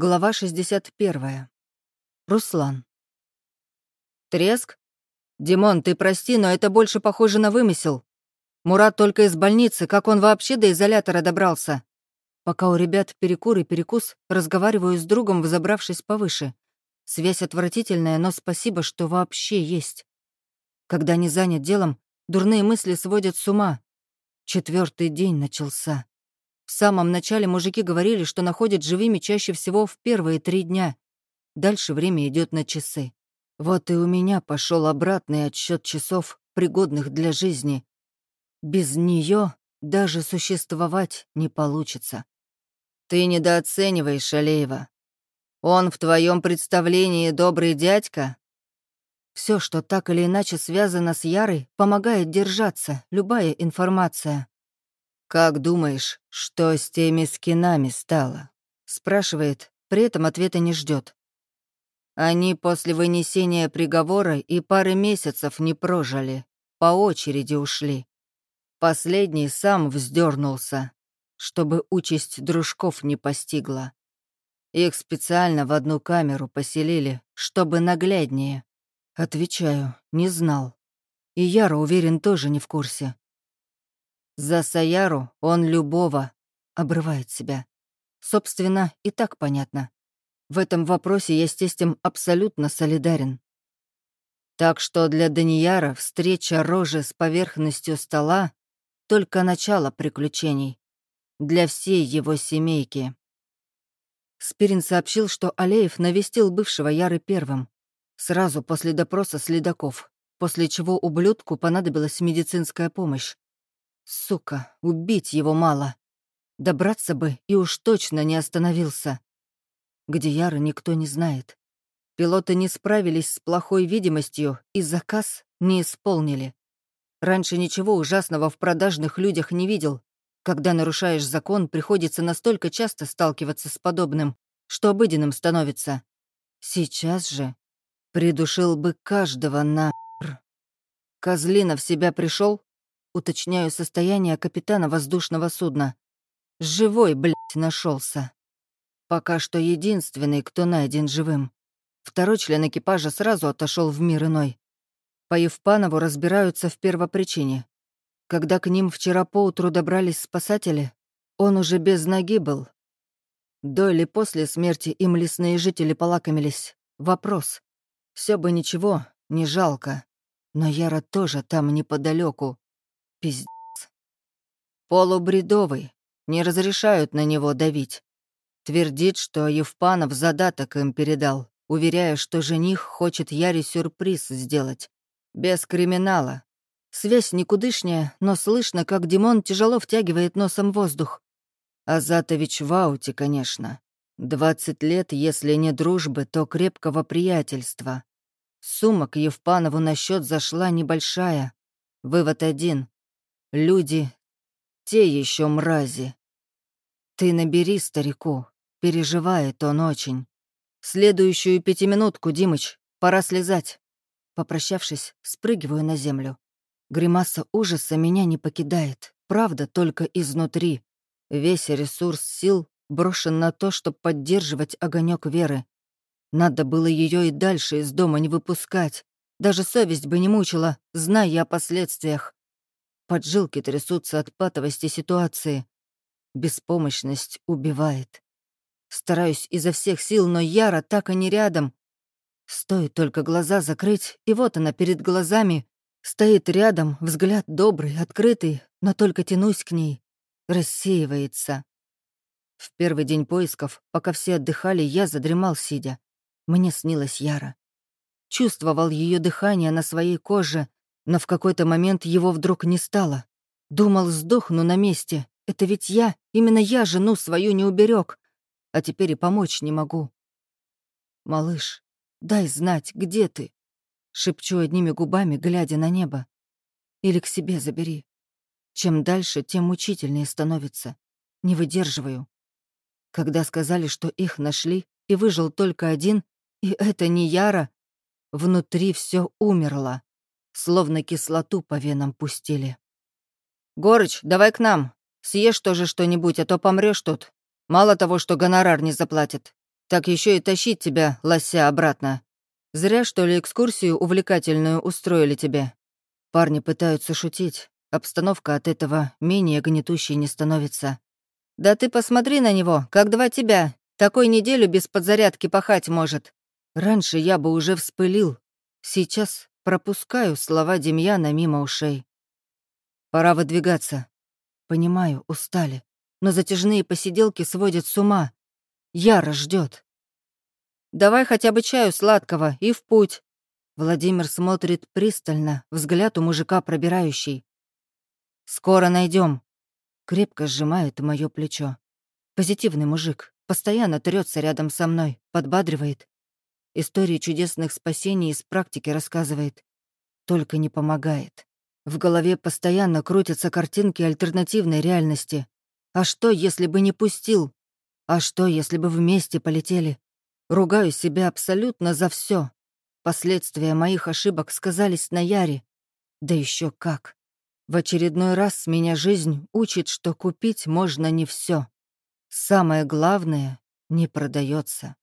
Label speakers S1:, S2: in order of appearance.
S1: Глава 61. Руслан. Треск? Димон, ты прости, но это больше похоже на вымысел. Мурат только из больницы, как он вообще до изолятора добрался? Пока у ребят перекур и перекус, разговариваю с другом, взобравшись повыше. Связь отвратительная, но спасибо, что вообще есть. Когда не занят делом, дурные мысли сводят с ума. Четвертый день начался. В самом начале мужики говорили, что находят живыми чаще всего в первые три дня. Дальше время идет на часы. Вот и у меня пошел обратный отсчет часов, пригодных для жизни. Без нее даже существовать не получится. Ты недооцениваешь Алеева. Он в твоем представлении добрый дядька? Все, что так или иначе связано с Ярой, помогает держаться, любая информация. «Как думаешь, что с теми скинами стало?» Спрашивает, при этом ответа не ждет. Они после вынесения приговора и пары месяцев не прожили, по очереди ушли. Последний сам вздернулся, чтобы участь дружков не постигла. Их специально в одну камеру поселили, чтобы нагляднее. Отвечаю, не знал. И Яра, уверен, тоже не в курсе. За Саяру он любого обрывает себя. Собственно, и так понятно. В этом вопросе я с тестем абсолютно солидарен. Так что для Данияра встреча рожи с поверхностью стола — только начало приключений. Для всей его семейки. Спирин сообщил, что Алеев навестил бывшего Яры первым, сразу после допроса следаков, после чего ублюдку понадобилась медицинская помощь. Сука, убить его мало. Добраться бы и уж точно не остановился. Где Яра, никто не знает. Пилоты не справились с плохой видимостью и заказ не исполнили. Раньше ничего ужасного в продажных людях не видел. Когда нарушаешь закон, приходится настолько часто сталкиваться с подобным, что обыденным становится. Сейчас же придушил бы каждого на... Козлина в себя пришел, Уточняю состояние капитана воздушного судна. Живой, блядь, нашелся. Пока что единственный, кто найден живым. Второй член экипажа сразу отошел в мир иной. По Евпанову разбираются в первопричине. Когда к ним вчера поутру добрались спасатели, он уже без ноги был. До или после смерти им лесные жители полакомились. Вопрос. Все бы ничего, не жалко. Но Яра тоже там неподалеку. Пиздец. Полубредовый. Не разрешают на него давить. Твердит, что Евпанов задаток им передал, уверяя, что жених хочет Яре сюрприз сделать. Без криминала. Связь никудышняя, но слышно, как Димон тяжело втягивает носом воздух. Азатович в ауте, конечно. Двадцать лет, если не дружбы, то крепкого приятельства. Сумма к Евпанову на счет зашла небольшая. Вывод один. Люди — те еще мрази. Ты набери старику, переживает он очень. Следующую пятиминутку, Димыч, пора слезать. Попрощавшись, спрыгиваю на землю. Гримаса ужаса меня не покидает, правда, только изнутри. Весь ресурс сил брошен на то, чтобы поддерживать огонек веры. Надо было ее и дальше из дома не выпускать. Даже совесть бы не мучила, зная о последствиях. Поджилки трясутся от патовости ситуации. Беспомощность убивает. Стараюсь изо всех сил, но Яра так и не рядом. Стоит только глаза закрыть, и вот она перед глазами. Стоит рядом, взгляд добрый, открытый, но только тянусь к ней. Рассеивается. В первый день поисков, пока все отдыхали, я задремал, сидя. Мне снилась Яра. Чувствовал ее дыхание на своей коже, но в какой-то момент его вдруг не стало. Думал, сдохну на месте. Это ведь я, именно я жену свою не уберег, а теперь и помочь не могу. «Малыш, дай знать, где ты?» Шепчу одними губами, глядя на небо. «Или к себе забери. Чем дальше, тем мучительнее становится. Не выдерживаю. Когда сказали, что их нашли, и выжил только один, и это не Яра, внутри все умерло словно кислоту по венам пустили. «Горыч, давай к нам. Съешь тоже что-нибудь, а то помрешь тут. Мало того, что гонорар не заплатят. Так еще и тащить тебя, лося, обратно. Зря, что ли, экскурсию увлекательную устроили тебе. Парни пытаются шутить. Обстановка от этого менее гнетущей не становится. Да ты посмотри на него, как два тебя. Такой неделю без подзарядки пахать может. Раньше я бы уже вспылил. Сейчас пропускаю слова Демьяна мимо ушей. Пора выдвигаться. Понимаю, устали. Но затяжные посиделки сводят с ума. Яра ждет. Давай хотя бы чаю сладкого и в путь. Владимир смотрит пристально, взгляд у мужика пробирающий. Скоро найдем. Крепко сжимает мое плечо. Позитивный мужик, постоянно трется рядом со мной, подбадривает. Истории чудесных спасений из практики рассказывает. Только не помогает. В голове постоянно крутятся картинки альтернативной реальности. А что, если бы не пустил? А что, если бы вместе полетели? Ругаю себя абсолютно за все. Последствия моих ошибок сказались на Яре. Да еще как. В очередной раз меня жизнь учит, что купить можно не все. Самое главное не продается.